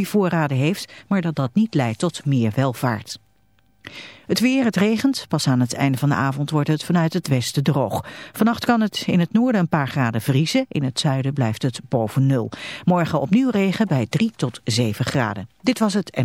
voorraden heeft, maar dat dat niet leidt tot meer welvaart. Het weer, het regent. Pas aan het einde van de avond wordt het vanuit het westen droog. Vannacht kan het in het noorden een paar graden vriezen. In het zuiden blijft het boven nul. Morgen opnieuw regen bij 3 tot 7 graden. Dit was het.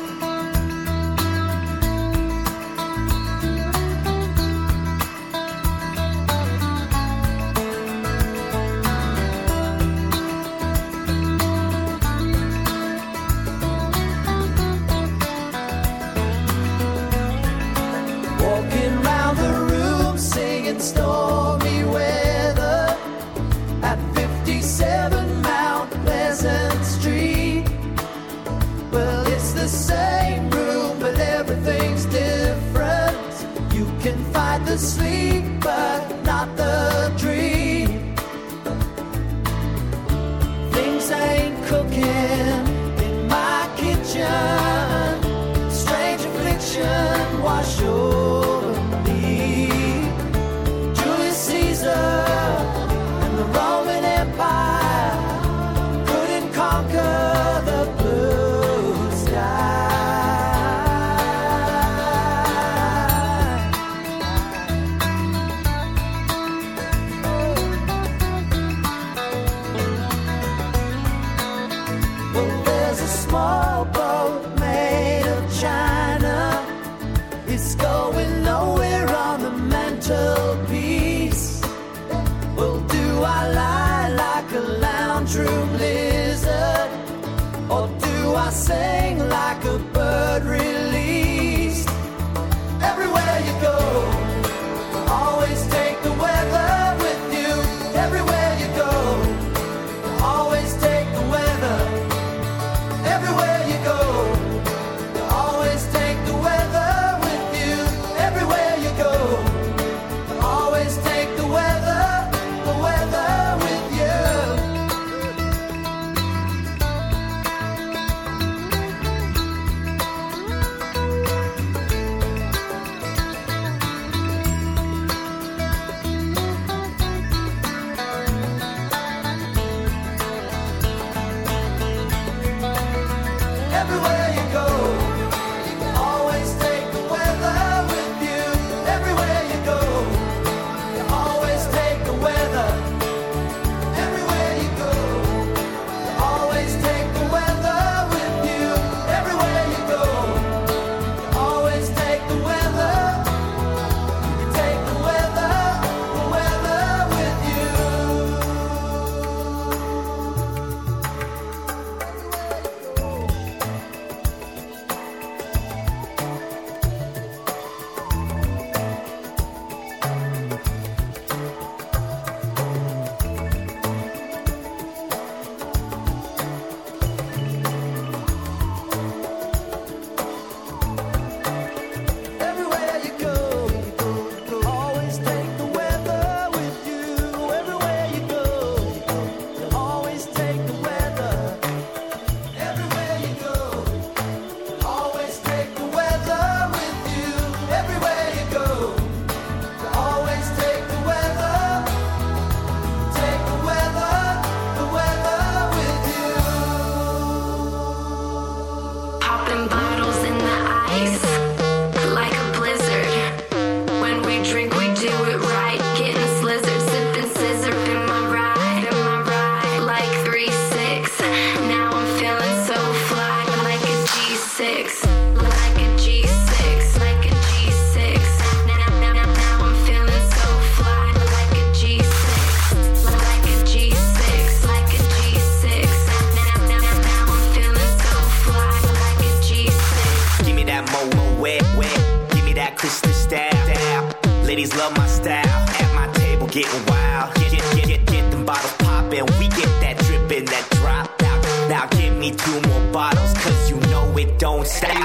getting wild. Get, get, get, get, get them bottles poppin'. We get that drippin', that drop out. Now give me two more bottles, cause you know it don't stop. Hell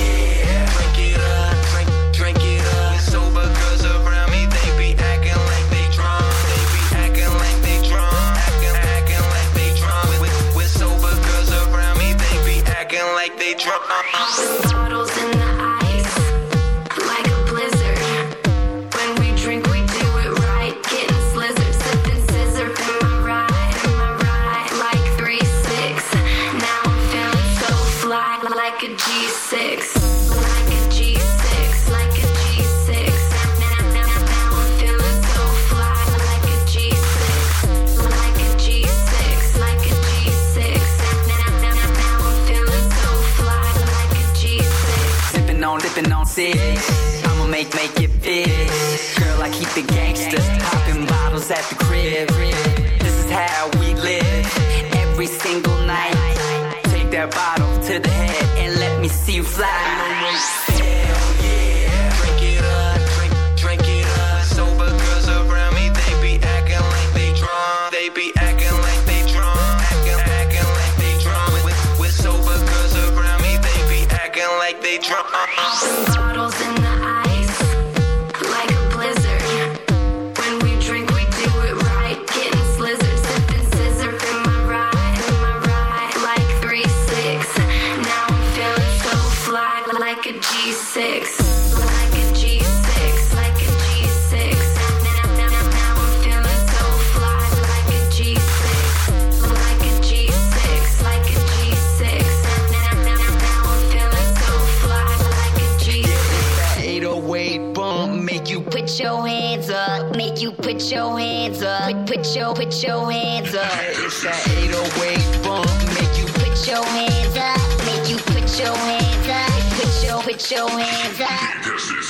yeah, drink it up, drink, drink it up. Sober girls around me, they be acting like they drunk. They be acting like they drunk. Acting, acting like they drunk. With, with sober girls around me, they be acting like they drunk. that bottle to the head and let me see you fly. you put your hands up. Put, your put your hands up. It's a 808 bump. Make you put your hands up. Make you put your hands up. Put your put your hands up. This is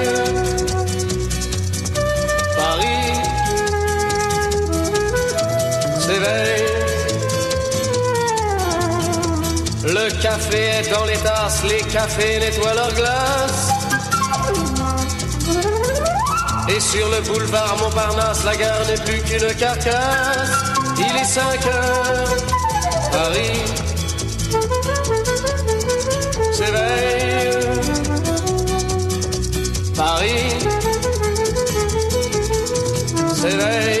café dans les tasses, les cafés nettoient leurs glaces. Et sur le boulevard Montparnasse, la gare n'est plus qu'une carcasse. Il est 5 heures, Paris s'éveille. Paris s'éveille.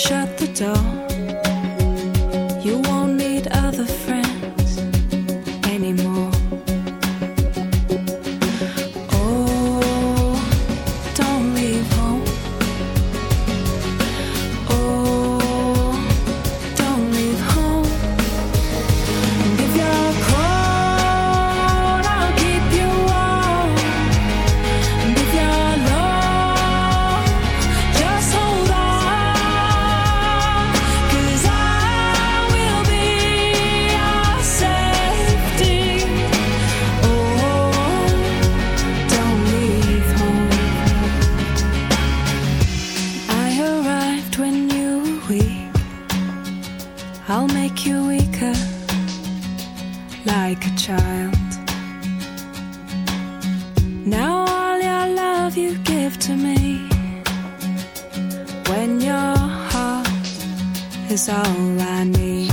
Shut the door. Like a child. Now all your love you give to me when your heart is all I need.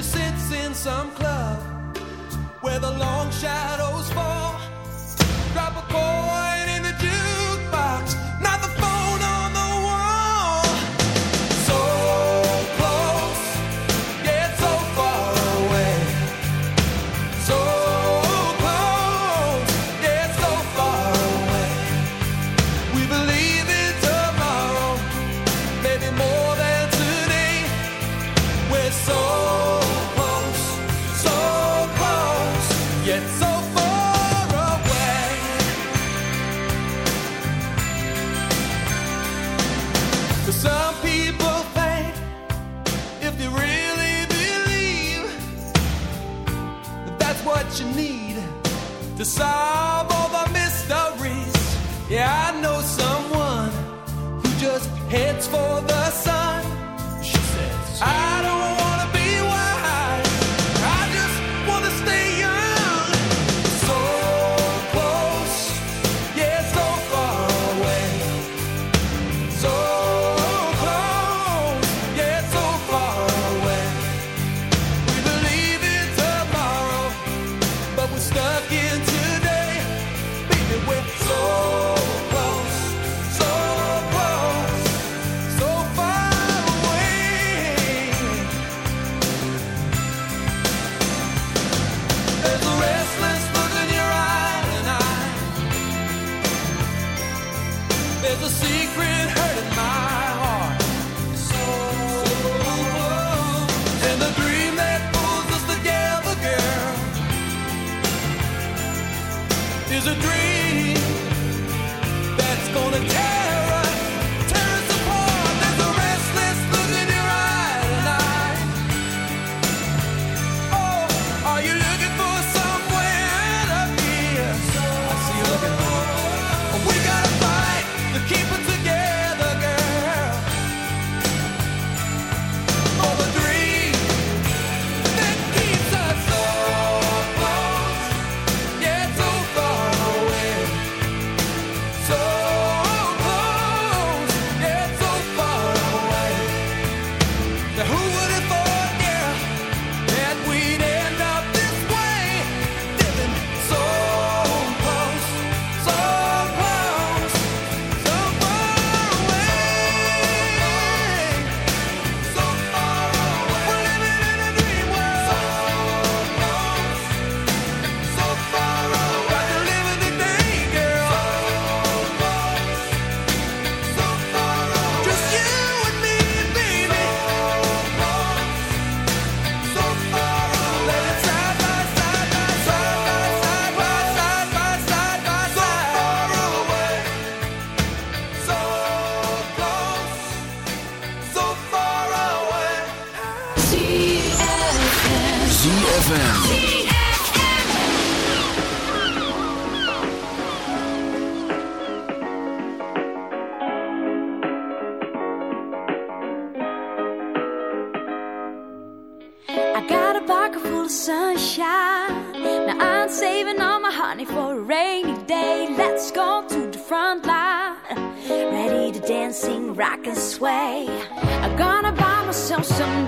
she sits in some club where the long shadow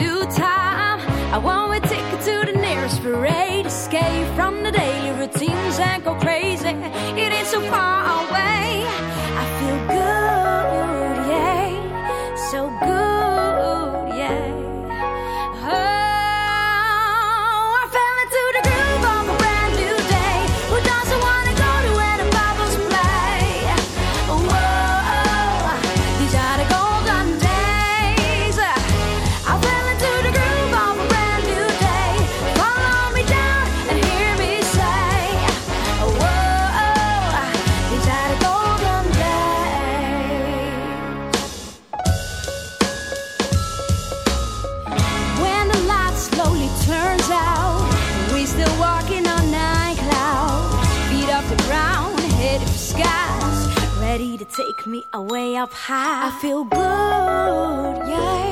in time. I want a ticket to the nearest parade, escape from the daily routines and go crazy. It ain't so far. away up high. I feel good, yeah.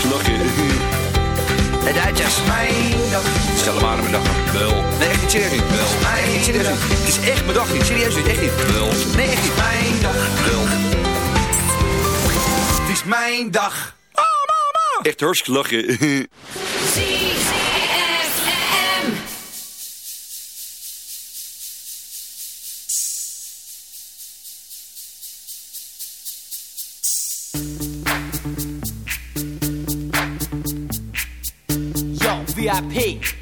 Echt. De Duitsers. Mijn dag. Stel maar aan mijn dag. Wel. Nee, echt niet serieus niet. Wel. Niet serieus niet. Het is echt mijn dag niet. Serieus niet. Echt niet. Wel. Nee, echt niet. Mijn dag. Wel. Het is mijn dag. Echt hartstikke lachen. VIP.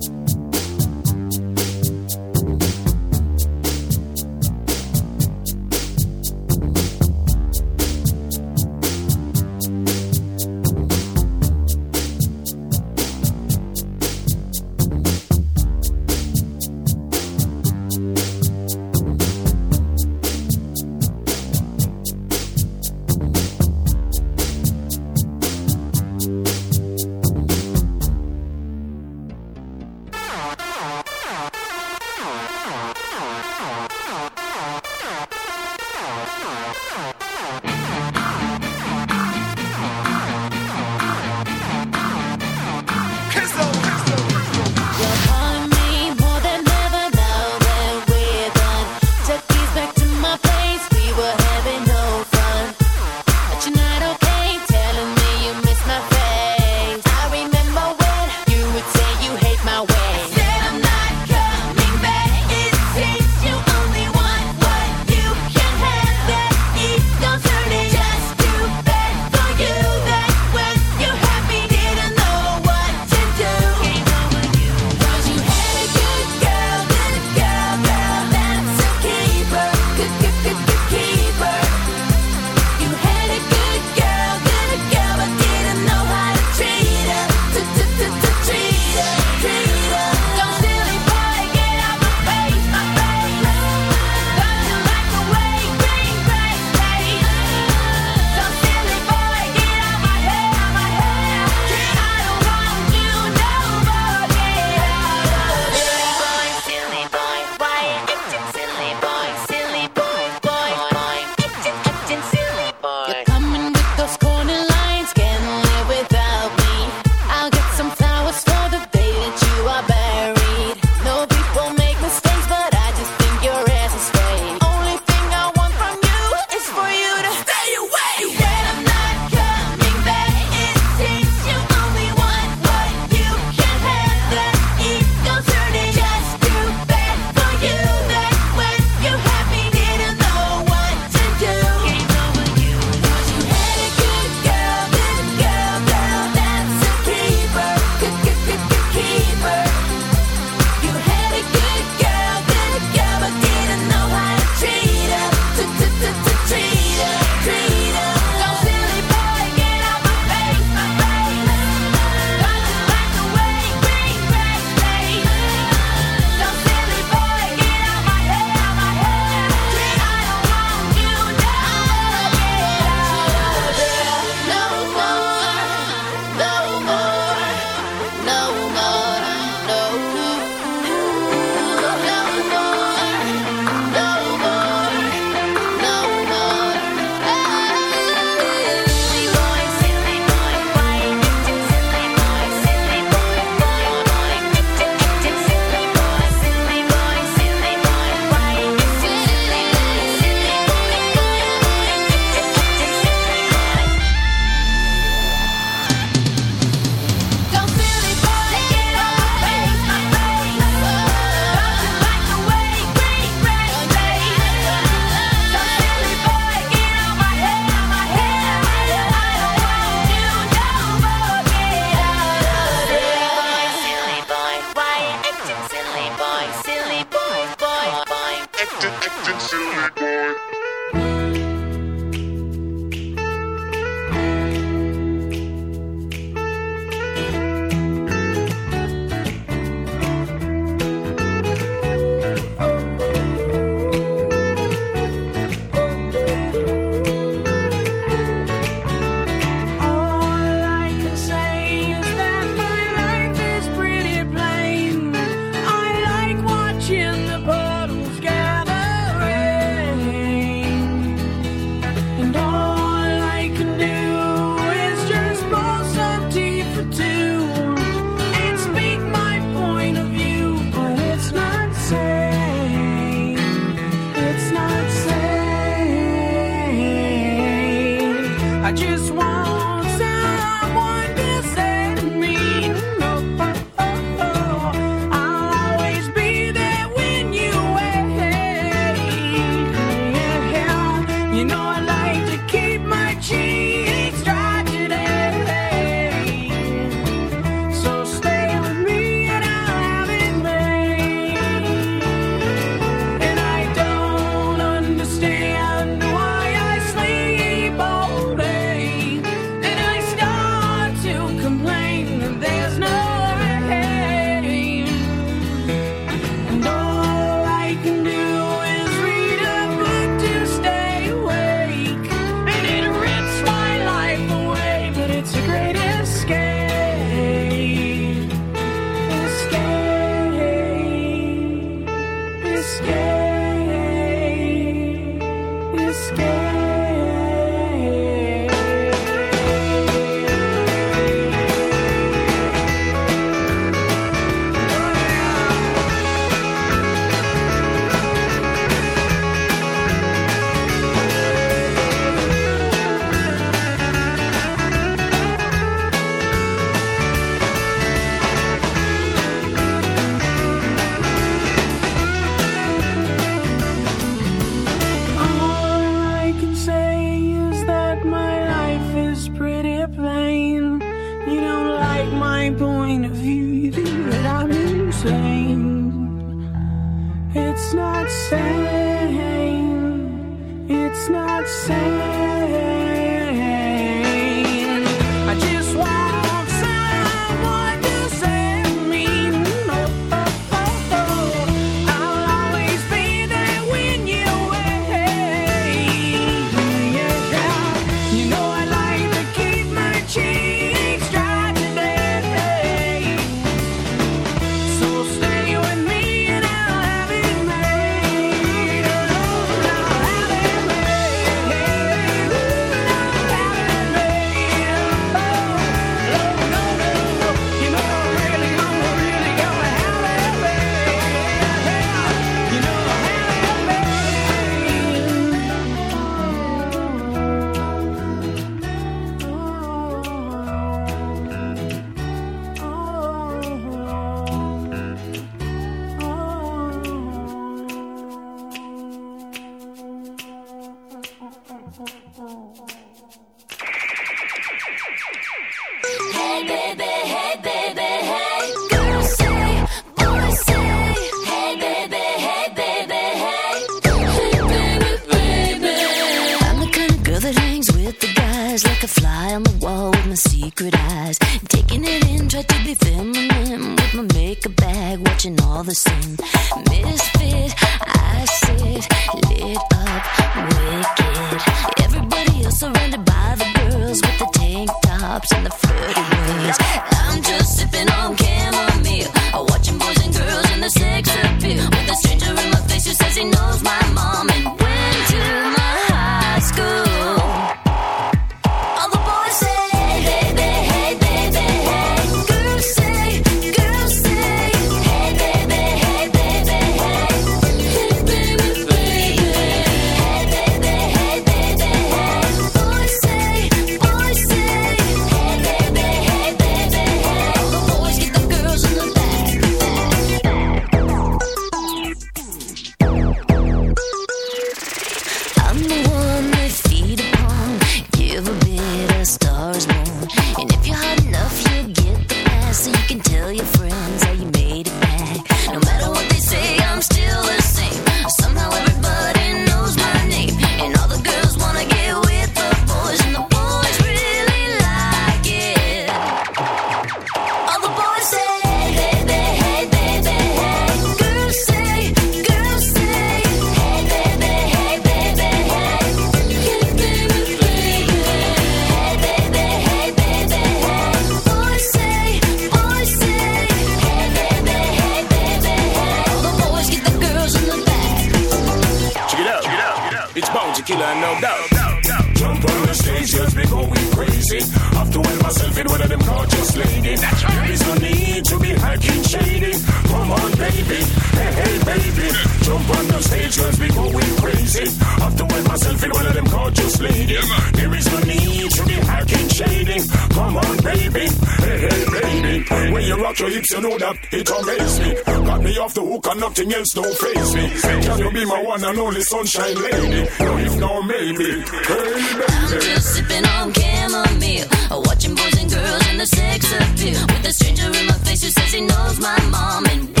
off the hook and nothing else don't face me. Can you be my one and only sunshine lady? No, if no, maybe. Hey, I'm just sipping on chamomile, watching boys and girls in the sex appeal. With a stranger in my face who says he knows my mom and.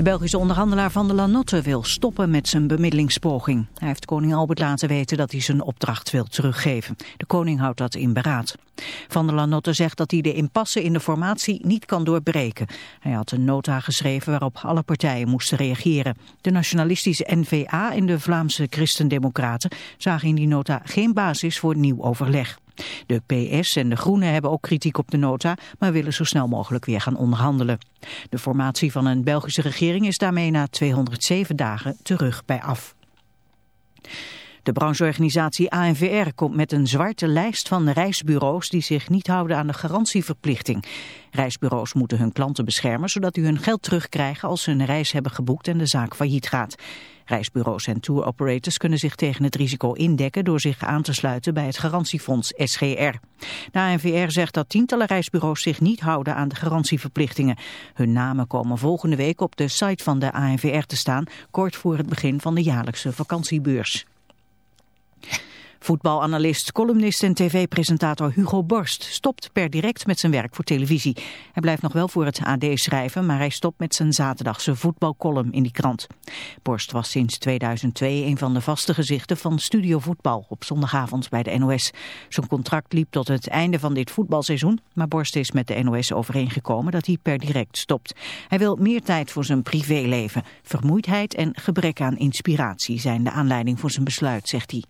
De Belgische onderhandelaar Van der Lanotte wil stoppen met zijn bemiddelingspoging. Hij heeft koning Albert laten weten dat hij zijn opdracht wil teruggeven. De koning houdt dat in beraad. Van der Lanotte zegt dat hij de impasse in de formatie niet kan doorbreken. Hij had een nota geschreven waarop alle partijen moesten reageren. De nationalistische N-VA en de Vlaamse Christendemocraten zagen in die nota geen basis voor nieuw overleg. De PS en de Groenen hebben ook kritiek op de nota, maar willen zo snel mogelijk weer gaan onderhandelen. De formatie van een Belgische regering is daarmee na 207 dagen terug bij af. De brancheorganisatie ANVR komt met een zwarte lijst van reisbureaus die zich niet houden aan de garantieverplichting. Reisbureaus moeten hun klanten beschermen zodat die hun geld terugkrijgen als ze een reis hebben geboekt en de zaak failliet gaat. Reisbureaus en tour operators kunnen zich tegen het risico indekken door zich aan te sluiten bij het garantiefonds SGR. De ANVR zegt dat tientallen reisbureaus zich niet houden aan de garantieverplichtingen. Hun namen komen volgende week op de site van de ANVR te staan, kort voor het begin van de jaarlijkse vakantiebeurs. Voetbalanalist, columnist en tv-presentator Hugo Borst stopt per direct met zijn werk voor televisie. Hij blijft nog wel voor het AD schrijven, maar hij stopt met zijn zaterdagse voetbalcolumn in die krant. Borst was sinds 2002 een van de vaste gezichten van Studio Voetbal op zondagavond bij de NOS. Zijn contract liep tot het einde van dit voetbalseizoen, maar Borst is met de NOS overeengekomen dat hij per direct stopt. Hij wil meer tijd voor zijn privéleven. Vermoeidheid en gebrek aan inspiratie zijn de aanleiding voor zijn besluit, zegt hij.